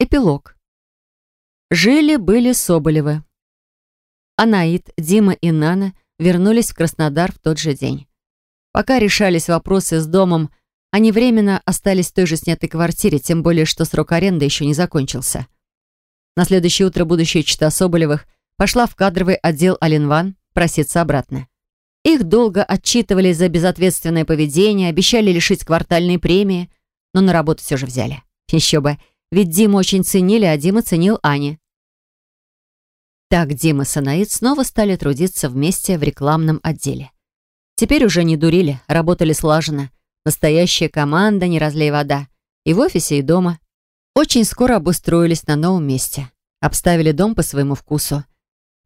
Эпилог. Жили-были Соболевы. Анаит, Дима и Нана вернулись в Краснодар в тот же день. Пока решались вопросы с домом, они временно остались в той же снятой квартире, тем более, что срок аренды еще не закончился. На следующее утро будущая чита Соболевых пошла в кадровый отдел Аленван проситься обратно. Их долго отчитывали за безответственное поведение, обещали лишить квартальной премии, но на работу все же взяли. Еще бы, ведь Диму очень ценили, а Дима ценил Ани. Так Дима с Анаид снова стали трудиться вместе в рекламном отделе. Теперь уже не дурили, работали слаженно. Настоящая команда, не разлей вода. И в офисе, и дома. Очень скоро обустроились на новом месте. Обставили дом по своему вкусу.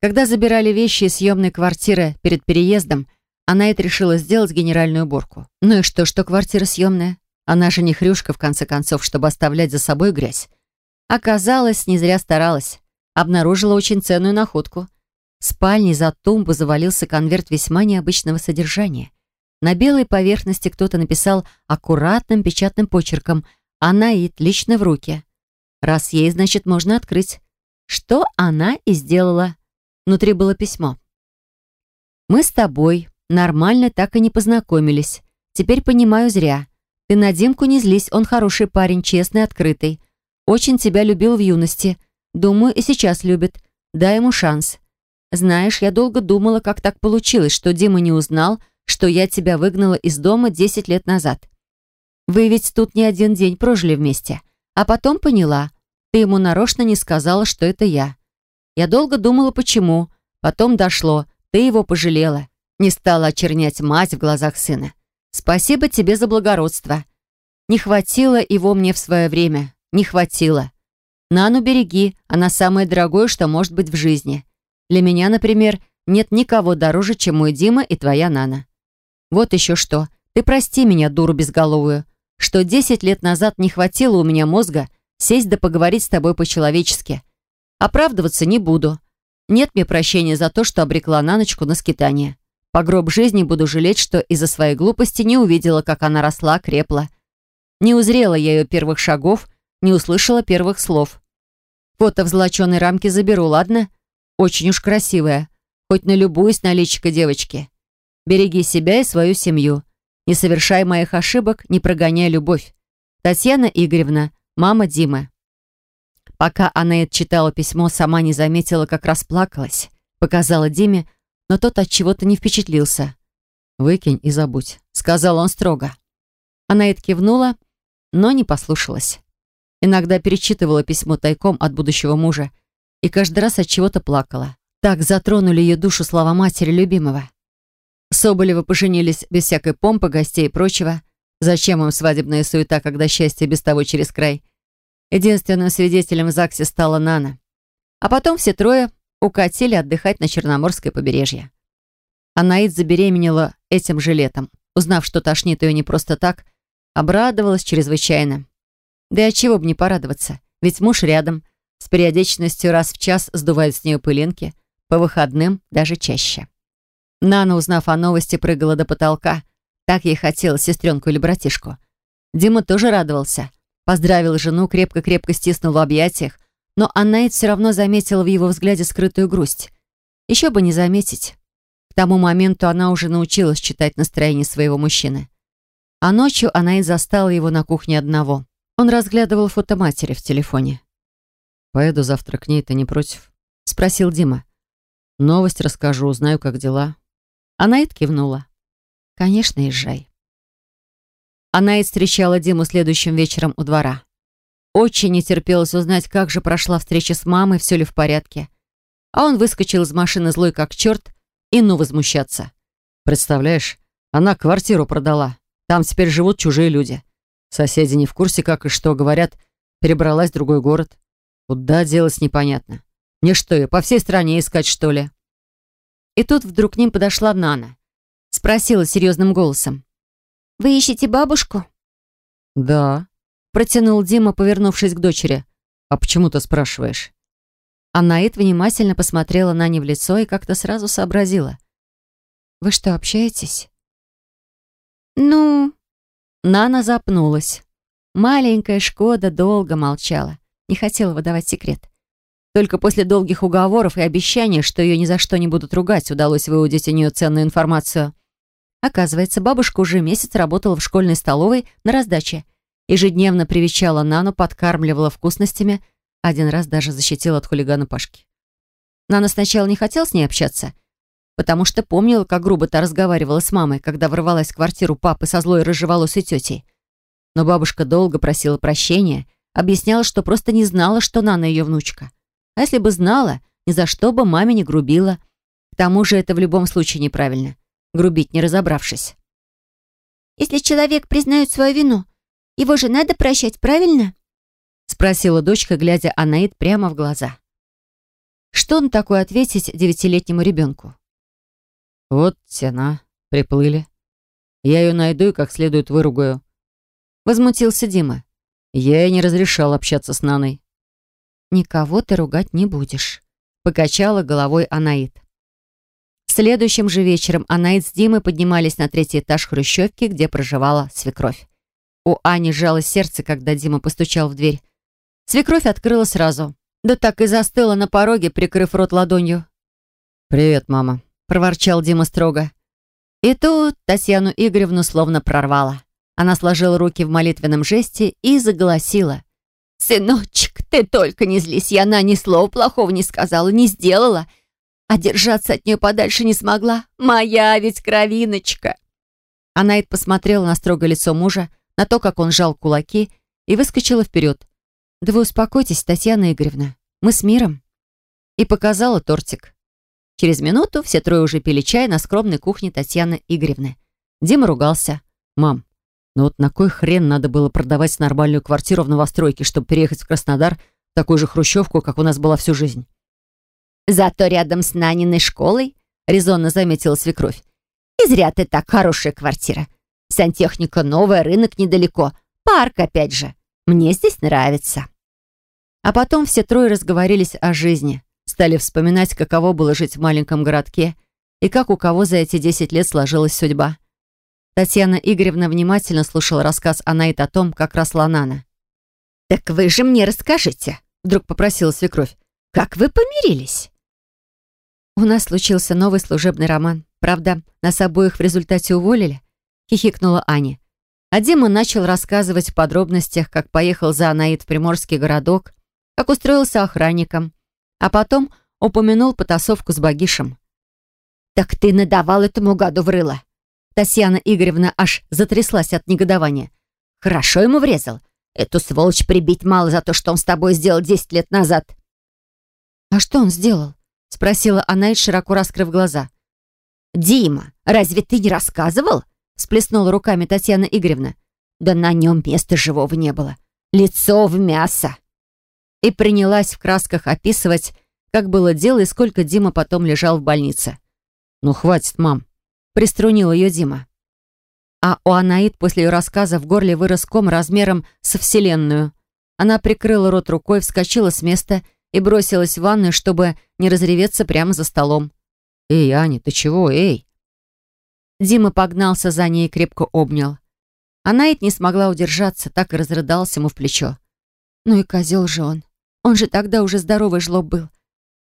Когда забирали вещи из съемной квартиры перед переездом, Анаит решила сделать генеральную уборку. Ну и что, что квартира съемная? Она же не хрюшка, в конце концов, чтобы оставлять за собой грязь. Оказалось, не зря старалась. Обнаружила очень ценную находку. В спальне за тумбу завалился конверт весьма необычного содержания. На белой поверхности кто-то написал аккуратным печатным почерком «Анаит, лично в руки». Раз ей, значит, можно открыть. Что она и сделала. Внутри было письмо. «Мы с тобой нормально так и не познакомились. Теперь понимаю зря. Ты на Димку не злись, он хороший парень, честный, открытый. Очень тебя любил в юности. Думаю, и сейчас любит. Дай ему шанс. Знаешь, я долго думала, как так получилось, что Дима не узнал, что я тебя выгнала из дома 10 лет назад. Вы ведь тут не один день прожили вместе. А потом поняла. Ты ему нарочно не сказала, что это я. Я долго думала, почему. Потом дошло. Ты его пожалела. Не стала очернять мать в глазах сына. Спасибо тебе за благородство. Не хватило его мне в свое время. Не хватило. Нану береги, она самое дорогое, что может быть в жизни. Для меня, например, нет никого дороже, чем мой Дима и твоя Нана. Вот еще что. Ты прости меня, дуру безголовую, что десять лет назад не хватило у меня мозга сесть да поговорить с тобой по-человечески. Оправдываться не буду. Нет мне прощения за то, что обрекла Наночку на скитание. По гроб жизни буду жалеть, что из-за своей глупости не увидела, как она росла, крепла. Не узрела я ее первых шагов, не услышала первых слов. Фото в золоченой рамке заберу, ладно? Очень уж красивая. Хоть налюбуюсь на личико девочки. Береги себя и свою семью. Не совершай моих ошибок, не прогоняй любовь. Татьяна Игоревна, мама Димы. Пока Аннет читала письмо, сама не заметила, как расплакалась. Показала Диме, но тот от чего-то не впечатлился. «Выкинь и забудь», — сказал он строго. Анаит кивнула, но не послушалась. Иногда перечитывала письмо тайком от будущего мужа и каждый раз от чего-то плакала. Так затронули ее душу слова матери любимого. Соболевы поженились без всякой помпы, гостей и прочего. Зачем им свадебная суета, когда счастье без того через край? Единственным свидетелем в ЗАГСе стала Нана. А потом все трое укатили отдыхать на Черноморское побережье. Анаид забеременела этим же летом. Узнав, что тошнит ее не просто так, обрадовалась чрезвычайно. Да и от чего бы не порадоваться, ведь муж рядом, с периодичностью раз в час сдувает с нее пылинки, по выходным даже чаще. Нана, узнав о новости, прыгала до потолка. Так ей хотелось сестренку или братишку. Дима тоже радовался. Поздравил жену, крепко-крепко стиснул в объятиях, но Аннаит все равно заметила в его взгляде скрытую грусть. Еще бы не заметить. К тому моменту она уже научилась читать настроение своего мужчины. А ночью Анаит застала его на кухне одного. Он разглядывал фото матери в телефоне. «Поеду завтра к ней, ты не против?» — спросил Дима. «Новость расскажу, узнаю, как дела». Анаит кивнула. «Конечно, езжай». Анаит встречала Диму следующим вечером у двора. Очень не терпелось узнать, как же прошла встреча с мамой, все ли в порядке. А он выскочил из машины злой как черт и ну возмущаться. «Представляешь, она квартиру продала. Там теперь живут чужие люди. Соседи не в курсе, как и что, говорят, перебралась в другой город. Куда делать непонятно. Мне что, ее по всей стране искать, что ли?» И тут вдруг к ним подошла Нана. Спросила серьезным голосом. «Вы ищете бабушку?» «Да», Протянул Дима, повернувшись к дочери. «А почему ты спрашиваешь?» Анаит внимательно посмотрела на не в лицо и как-то сразу сообразила. «Вы что, общаетесь?» «Ну...» Нана запнулась. Маленькая Шкода долго молчала. не хотела выдавать секрет. Только после долгих уговоров и обещаний, что ее ни за что не будут ругать, удалось выудить у нее ценную информацию. Оказывается, бабушка уже месяц работала в школьной столовой на раздаче. Ежедневно привечала Нану, подкармливала вкусностями, один раз даже защитила от хулигана Пашки. Нана сначала не хотела с ней общаться, потому что помнила, как грубо та разговаривала с мамой, когда ворвалась в квартиру папы со злой рыжеволосой тетей. Но бабушка долго просила прощения, объясняла, что просто не знала, что Нана ее внучка. А если бы знала, ни за что бы маме не грубила. К тому же это в любом случае неправильно. Грубить, не разобравшись. «Если человек признает свою вину, его же надо прощать, правильно?» Спросила дочка, глядя Анаид прямо в глаза. Что он такое ответить девятилетнему ребенку? «Вот тена, приплыли. Я ее найду и как следует выругаю». Возмутился Дима. Я ей не разрешал общаться с Наной. «Никого ты ругать не будешь», — покачала головой Анаит. Следующим же вечером Анаит с Димой поднимались на третий этаж хрущевки, где проживала свекровь. У Ани сжалось сердце, когда Дима постучал в дверь. Свекровь открыла сразу. Да так и застыла на пороге, прикрыв рот ладонью. «Привет, мама», — проворчал Дима строго. И тут Татьяну Игоревну словно прорвала. Она сложила руки в молитвенном жесте и заголосила. «Сыночек, ты только не злись, я на ни слова плохого не сказала, не сделала, а держаться от нее подальше не смогла. Моя ведь кровиночка!» Анаит посмотрела на строгое лицо мужа, на то, как он сжал кулаки, и выскочила вперед. «Да вы успокойтесь, Татьяна Игоревна, мы с миром». И показала тортик. Через минуту все трое уже пили чай на скромной кухне Татьяны Игоревны. Дима ругался. «Мам, но вот на кой хрен надо было продавать нормальную квартиру в новостройке, чтобы переехать в Краснодар, такую же хрущевку, как у нас была всю жизнь? Зато рядом с Наниной школой, резонно заметила свекровь. И зря ты так, хорошая квартира. Сантехника новая, рынок недалеко. Парк опять же. Мне здесь нравится. А потом все трое разговорились о жизни. Стали вспоминать, каково было жить в маленьком городке и как у кого за эти 10 лет сложилась судьба. Татьяна Игоревна внимательно слушала рассказ Анаит о том, как росла Нана. «Так вы же мне расскажите», — вдруг попросила свекровь. «Как вы помирились?» «У нас случился новый служебный роман. Правда, нас обоих в результате уволили», — хихикнула Аня. А Дима начал рассказывать в подробностях, как поехал за Анаит в приморский городок, как устроился охранником, а потом упомянул потасовку с Багишем. «Так ты надавал этому гаду в рыло?» Татьяна Игоревна аж затряслась от негодования. «Хорошо ему врезал. Эту сволочь прибить мало за то, что он с тобой сделал десять лет назад». «А что он сделал?» — спросила она, широко раскрыв глаза. «Дима, разве ты не рассказывал?» — сплеснула руками Татьяна Игоревна. «Да на нем места живого не было. Лицо в мясо». И принялась в красках описывать, как было дело и сколько Дима потом лежал в больнице. «Ну, хватит, мам», приструнил ее Дима. А у Анаид после ее рассказа в горле вырос ком размером со Вселенную. Она прикрыла рот рукой, вскочила с места и бросилась в ванную, чтобы не разреветься прямо за столом. «Эй, Аня, ты чего, эй?» Дима погнался за ней и крепко обнял. Анаид не смогла удержаться, так и разрыдался ему в плечо. «Ну и козел же он. Он же тогда уже здоровый жлоб был.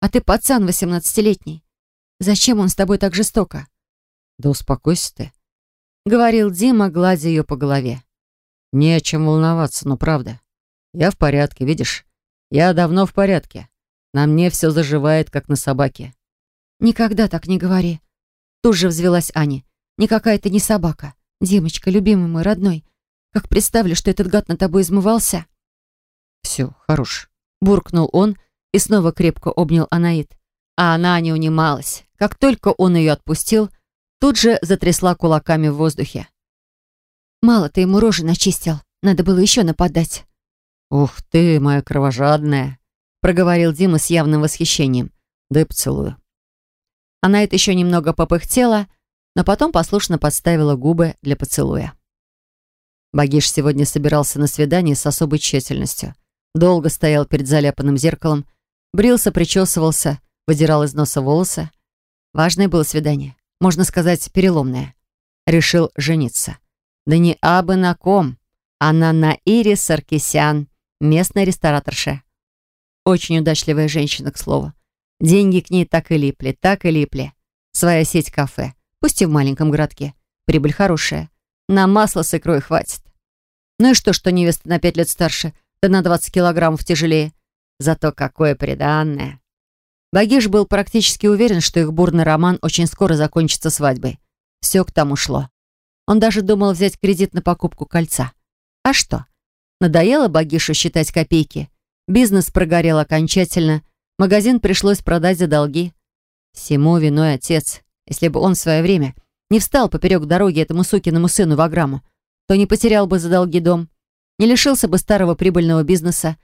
А ты пацан восемнадцатилетний. Зачем он с тобой так жестоко?» «Да успокойся ты», — говорил Дима, гладя ее по голове. «Не о чем волноваться, но правда. Я в порядке, видишь? Я давно в порядке. На мне все заживает, как на собаке». «Никогда так не говори». Тут же взвелась Аня. «Никакая ты не собака. Димочка, любимый мой, родной. Как представлю, что этот гад на тобой измывался». «Все, хорош», — буркнул он и снова крепко обнял Анаит. А она не унималась. Как только он ее отпустил, — Тут же затрясла кулаками в воздухе. «Мало ты ему рожи начистил. Надо было еще нападать». «Ух ты, моя кровожадная!» проговорил Дима с явным восхищением. «Дай поцелую». Она это еще немного попыхтела, но потом послушно подставила губы для поцелуя. Багиш сегодня собирался на свидание с особой тщательностью. Долго стоял перед заляпанным зеркалом, брился, причесывался, выдирал из носа волосы. Важное было свидание можно сказать, переломное. Решил жениться. Да не абы на ком, а на Наире Саркисян, местной рестораторше. Очень удачливая женщина, к слову. Деньги к ней так и липли, так и липли. Своя сеть кафе, пусть и в маленьком городке. Прибыль хорошая. На масло с икрой хватит. Ну и что, что невеста на пять лет старше, да на 20 килограммов тяжелее. Зато какое приданное. Багиш был практически уверен, что их бурный роман очень скоро закончится свадьбой. Все к тому шло. Он даже думал взять кредит на покупку кольца. А что? Надоело Багишу считать копейки. Бизнес прогорел окончательно. Магазин пришлось продать за долги. Всему виной отец. Если бы он в свое время не встал поперек дороги этому сукиному сыну в Аграму, то не потерял бы за долги дом, не лишился бы старого прибыльного бизнеса,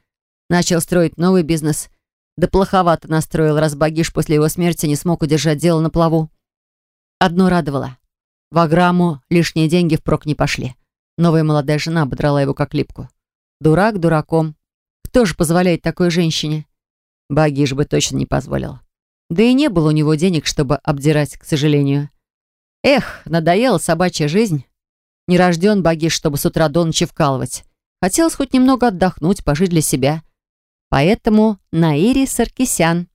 начал строить новый бизнес, да плоховато настроил, раз Багиш после его смерти не смог удержать дело на плаву. Одно радовало. В Аграму лишние деньги впрок не пошли. Новая молодая жена ободрала его как липку. Дурак дураком. Кто же позволяет такой женщине? Багиш бы точно не позволил. Да и не было у него денег, чтобы обдирать, к сожалению. Эх, надоела собачья жизнь. Не рожден Багиш, чтобы с утра до ночи вкалывать. Хотелось хоть немного отдохнуть, пожить для себя. Поэтому Наири Саркисян.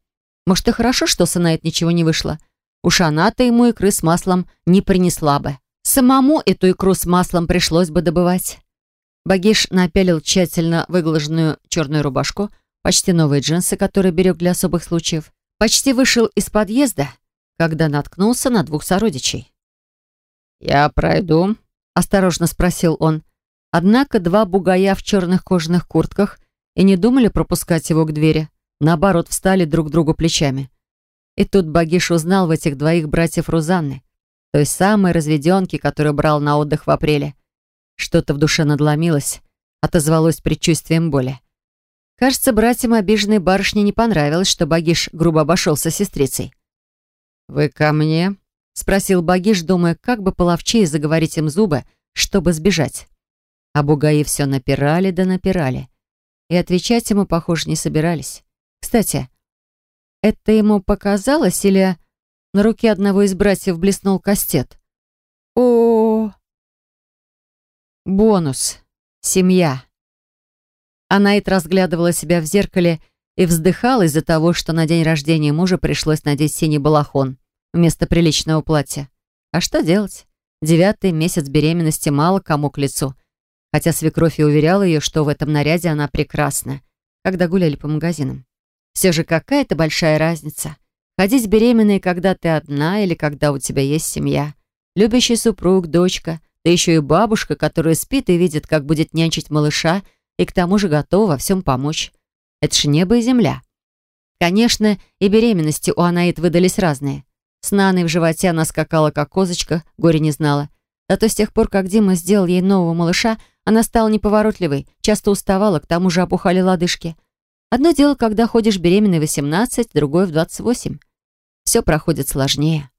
Может, и хорошо, что с Анаит ничего не вышло. Уж она-то ему икры с маслом не принесла бы. Самому эту икру с маслом пришлось бы добывать. Багиш напялил тщательно выглаженную черную рубашку, почти новые джинсы, которые берег для особых случаев. Почти вышел из подъезда, когда наткнулся на двух сородичей. «Я пройду?» — осторожно спросил он. Однако два бугая в черных кожаных куртках и не думали пропускать его к двери. Наоборот, встали друг другу плечами. И тут Багиш узнал в этих двоих братьев Рузанны, той самой разведенки, которую брал на отдых в апреле. Что-то в душе надломилось, отозвалось предчувствием боли. Кажется, братьям обиженной барышне не понравилось, что Багиш грубо обошелся с сестрицей. «Вы ко мне?» — спросил Багиш, думая, как бы половчее заговорить им зубы, чтобы сбежать. А бугаи все напирали да напирали. И отвечать ему, похоже, не собирались. Кстати, это ему показалось или на руке одного из братьев блеснул кастет? О, Бонус. Семья. Анаит разглядывала себя в зеркале и вздыхала из-за того, что на день рождения мужа пришлось надеть синий балахон вместо приличного платья. А что делать? Девятый месяц беременности мало кому к лицу хотя свекровь и уверяла ее, что в этом наряде она прекрасна, когда гуляли по магазинам. Все же какая-то большая разница. Ходить беременной, когда ты одна или когда у тебя есть семья. Любящий супруг, дочка, да еще и бабушка, которая спит и видит, как будет нянчить малыша, и к тому же готова во всем помочь. Это ж небо и земля. Конечно, и беременности у Анаит выдались разные. С Наной в животе она скакала, как козочка, горе не знала. Зато с тех пор, как Дима сделал ей нового малыша, она стала неповоротливой, часто уставала, к тому же опухали лодыжки. Одно дело, когда ходишь беременной в 18, другое в 28. Все проходит сложнее.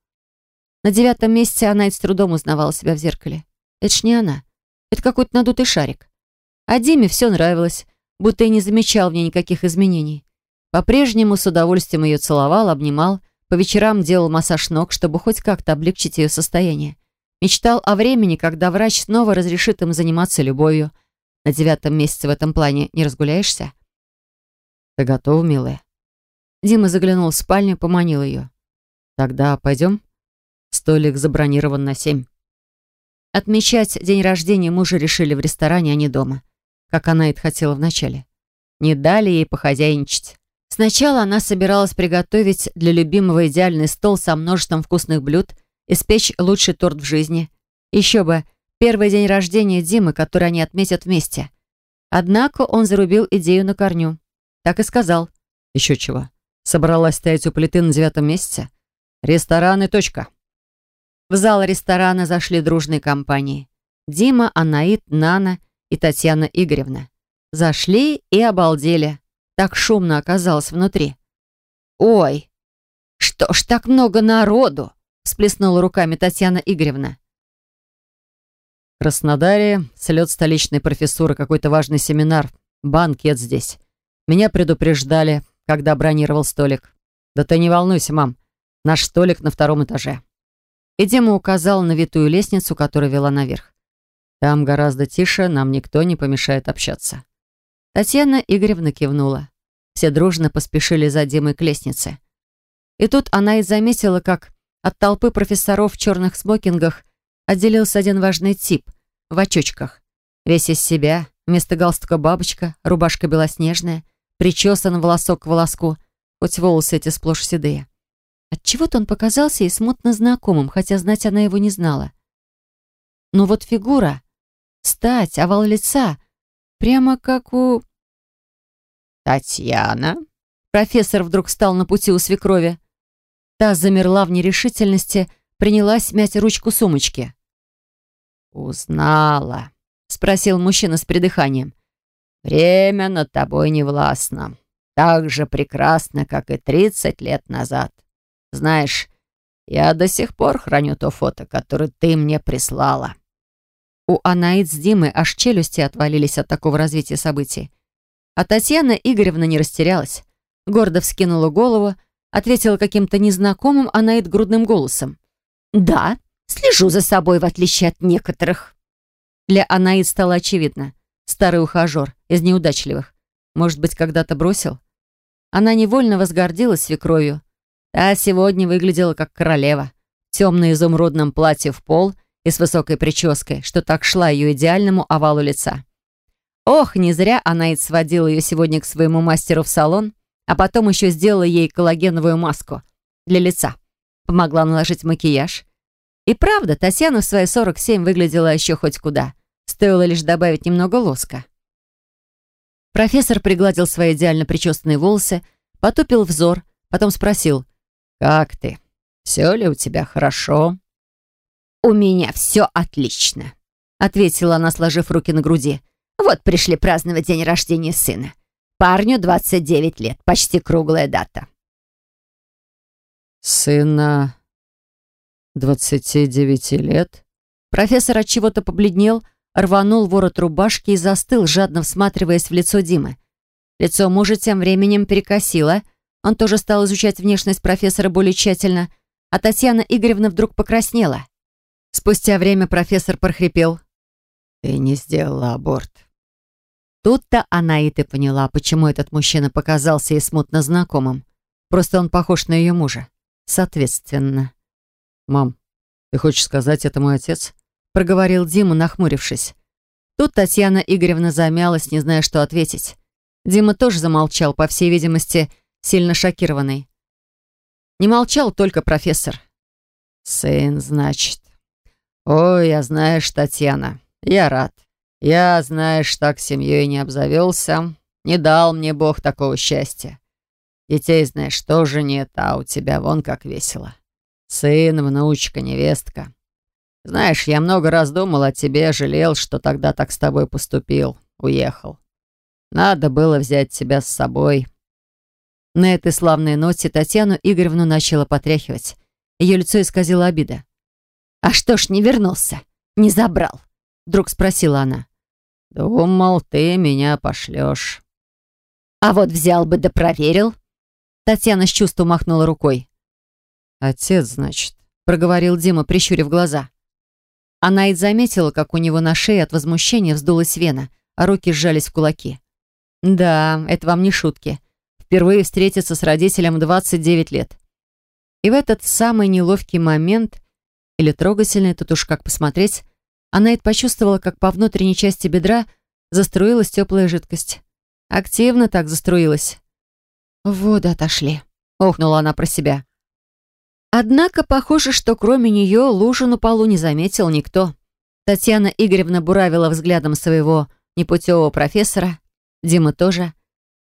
На девятом месяце она с трудом узнавала себя в зеркале. Это ж не она. Это какой-то надутый шарик. А Диме все нравилось, будто и не замечал в ней никаких изменений. По-прежнему с удовольствием ее целовал, обнимал, по вечерам делал массаж ног, чтобы хоть как-то облегчить ее состояние. Мечтал о времени, когда врач снова разрешит им заниматься любовью. На девятом месяце в этом плане не разгуляешься? Ты готова, милая? Дима заглянул в спальню, поманил ее. Тогда пойдем? Столик забронирован на семь. Отмечать день рождения мужа решили в ресторане, а не дома, как она и хотела вначале. Не дали ей похозяйничать. Сначала она собиралась приготовить для любимого идеальный стол со множеством вкусных блюд испечь лучший торт в жизни. Еще бы, первый день рождения Димы, который они отметят вместе. Однако он зарубил идею на корню. Так и сказал. Еще чего. Собралась стоять у плиты на девятом месяце? Ресторан и точка. В зал ресторана зашли дружные компании. Дима, Анаит, Нана и Татьяна Игоревна. Зашли и обалдели. Так шумно оказалось внутри. «Ой, что ж так много народу?» всплеснула руками Татьяна Игоревна. Краснодаре слет столичной профессуры, какой-то важный семинар, банкет здесь. Меня предупреждали, когда бронировал столик. Да ты не волнуйся, мам, наш столик на втором этаже. И Дима указал на витую лестницу, которая вела наверх. Там гораздо тише, нам никто не помешает общаться. Татьяна Игоревна кивнула. Все дружно поспешили за Димой к лестнице. И тут она и заметила, как от толпы профессоров в черных смокингах отделился один важный тип в очочках. Весь из себя, вместо галстука бабочка, рубашка белоснежная, причесан волосок к волоску, хоть волосы эти сплошь седые. Отчего-то он показался ей смутно знакомым, хотя знать она его не знала. Но вот фигура, стать, овал лица, прямо как у... «Татьяна?» Профессор вдруг встал на пути у свекрови. Та замерла в нерешительности, принялась мять ручку сумочки. «Узнала», — спросил мужчина с придыханием. «Время над тобой не властно. Так же прекрасно, как и тридцать лет назад. Знаешь, я до сих пор храню то фото, которое ты мне прислала». У Анаид с Димой аж челюсти отвалились от такого развития событий. А Татьяна Игоревна не растерялась. Гордо вскинула голову, ответила каким-то незнакомым Анаид грудным голосом. «Да, слежу за собой, в отличие от некоторых». Для Анаид стало очевидно. Старый ухажер, из неудачливых. Может быть, когда-то бросил? Она невольно возгордилась свекровью. Та сегодня выглядела как королева. В темно-изумрудном платье в пол — и с высокой прической, что так шла ее идеальному овалу лица. Ох, не зря она и сводила ее сегодня к своему мастеру в салон, а потом еще сделала ей коллагеновую маску для лица. Помогла наложить макияж. И правда, Татьяна в свои 47 выглядела еще хоть куда. Стоило лишь добавить немного лоска. Профессор пригладил свои идеально причесанные волосы, потупил взор, потом спросил, «Как ты? Все ли у тебя хорошо?» «У меня все отлично», — ответила она, сложив руки на груди. «Вот пришли праздновать день рождения сына. Парню 29 лет, почти круглая дата». «Сына 29 лет?» Профессор от чего-то побледнел, рванул ворот рубашки и застыл, жадно всматриваясь в лицо Димы. Лицо мужа тем временем перекосило. Он тоже стал изучать внешность профессора более тщательно, а Татьяна Игоревна вдруг покраснела. Спустя время профессор прохрипел. «Ты не сделала аборт». Тут-то ты поняла, почему этот мужчина показался ей смутно знакомым. Просто он похож на ее мужа. Соответственно. «Мам, ты хочешь сказать, это мой отец?» Проговорил Дима, нахмурившись. Тут Татьяна Игоревна замялась, не зная, что ответить. Дима тоже замолчал, по всей видимости, сильно шокированный. Не молчал только профессор. «Сын, значит», «Ой, я знаешь, Татьяна, я рад. Я, знаешь, так семьей не обзавелся. Не дал мне Бог такого счастья. Детей, знаешь, тоже нет, а у тебя вон как весело. Сын, внучка, невестка. Знаешь, я много раз думал о тебе, жалел, что тогда так с тобой поступил, уехал. Надо было взять тебя с собой». На этой славной ноте Татьяну Игоревну начала потряхивать. Ее лицо исказило обида. «А что ж не вернулся? Не забрал?» Вдруг спросила она. «Думал, ты меня пошлешь». «А вот взял бы да проверил». Татьяна с чувством махнула рукой. «Отец, значит», — проговорил Дима, прищурив глаза. Она и заметила, как у него на шее от возмущения вздулась вена, а руки сжались в кулаки. «Да, это вам не шутки. Впервые встретиться с родителем 29 лет». И в этот самый неловкий момент или трогательный, тут уж как посмотреть, она и почувствовала, как по внутренней части бедра заструилась теплая жидкость. Активно так заструилась. «Воды отошли», — охнула она про себя. Однако, похоже, что кроме нее лужу на полу не заметил никто. Татьяна Игоревна буравила взглядом своего непутевого профессора, Дима тоже.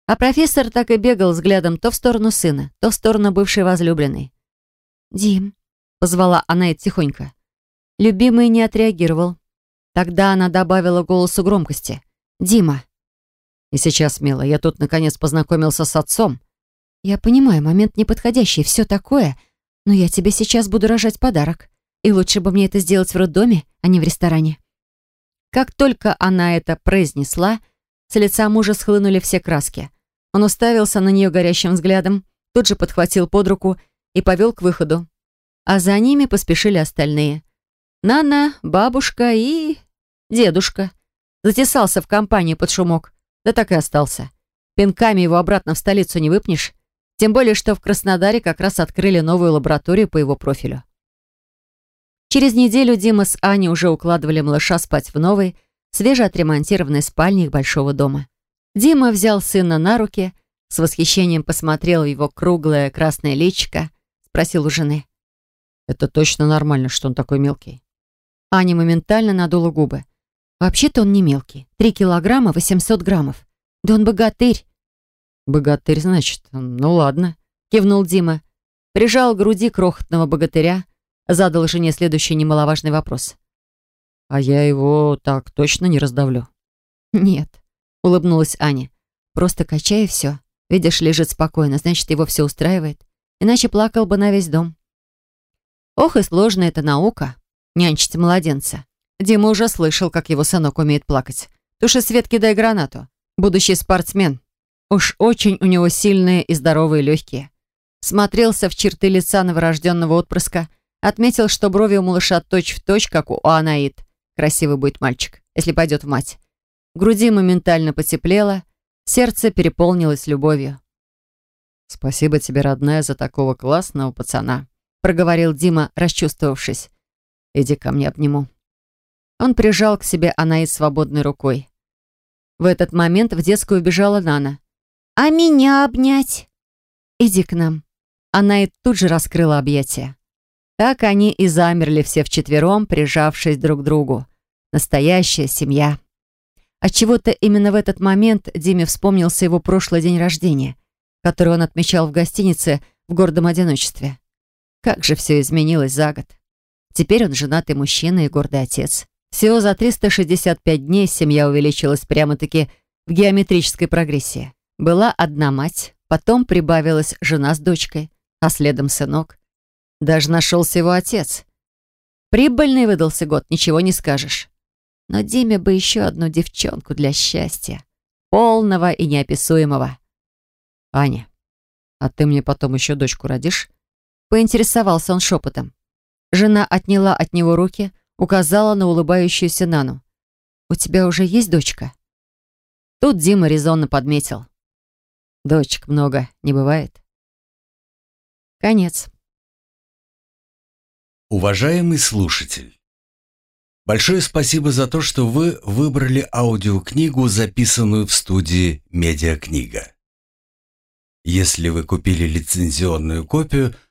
А профессор так и бегал взглядом то в сторону сына, то в сторону бывшей возлюбленной. «Дим, Позвала она и тихонько. Любимый не отреагировал. Тогда она добавила голосу громкости. «Дима». «И сейчас, мила, я тут наконец познакомился с отцом». «Я понимаю, момент неподходящий, все такое, но я тебе сейчас буду рожать подарок. И лучше бы мне это сделать в роддоме, а не в ресторане». Как только она это произнесла, с лица мужа схлынули все краски. Он уставился на нее горящим взглядом, тут же подхватил под руку и повел к выходу а за ними поспешили остальные. Нана, бабушка и... дедушка. Затесался в компанию под шумок, да так и остался. Пинками его обратно в столицу не выпнешь. Тем более, что в Краснодаре как раз открыли новую лабораторию по его профилю. Через неделю Дима с Аней уже укладывали малыша спать в новой, свежеотремонтированной спальне их большого дома. Дима взял сына на руки, с восхищением посмотрел его круглое красное личико, спросил у жены. «Это точно нормально, что он такой мелкий?» Аня моментально надула губы. «Вообще-то он не мелкий. Три килограмма, восемьсот граммов. Да он богатырь. «Богатырь, значит? Ну ладно», — кивнул Дима. Прижал к груди крохотного богатыря, задал жене следующий немаловажный вопрос. «А я его так точно не раздавлю?» «Нет», — улыбнулась Аня. «Просто качай и все. Видишь, лежит спокойно, значит, его все устраивает. Иначе плакал бы на весь дом». Ох и сложная эта наука — нянчить младенца. Дима уже слышал, как его сынок умеет плакать. Туши Светки дай гранату. Будущий спортсмен. Уж очень у него сильные и здоровые легкие. Смотрелся в черты лица новорожденного отпрыска, отметил, что брови у малыша точь-в-точь, точь, как у Анаид. Красивый будет мальчик, если пойдет в мать. В груди моментально потеплело, сердце переполнилось любовью. «Спасибо тебе, родная, за такого классного пацана», проговорил Дима, расчувствовавшись. «Иди ко мне обниму». Он прижал к себе Анаид свободной рукой. В этот момент в детскую убежала Нана. «А меня обнять?» «Иди к нам». Она и тут же раскрыла объятия. Так они и замерли все вчетвером, прижавшись друг к другу. Настоящая семья. Отчего-то именно в этот момент Диме вспомнился его прошлый день рождения, который он отмечал в гостинице в гордом одиночестве. Как же все изменилось за год. Теперь он женатый мужчина и гордый отец. Всего за 365 дней семья увеличилась прямо-таки в геометрической прогрессии. Была одна мать, потом прибавилась жена с дочкой, а следом сынок. Даже нашелся его отец. Прибыльный выдался год, ничего не скажешь. Но Диме бы еще одну девчонку для счастья. Полного и неописуемого. «Аня, а ты мне потом еще дочку родишь?» Поинтересовался он шепотом. Жена отняла от него руки, указала на улыбающуюся Нану. «У тебя уже есть дочка?» Тут Дима резонно подметил. Дочек много не бывает. Конец. Уважаемый слушатель, большое спасибо за то, что вы выбрали аудиокнигу, записанную в студии «Медиакнига». Если вы купили лицензионную копию,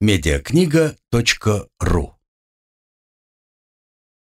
медиакнига.ру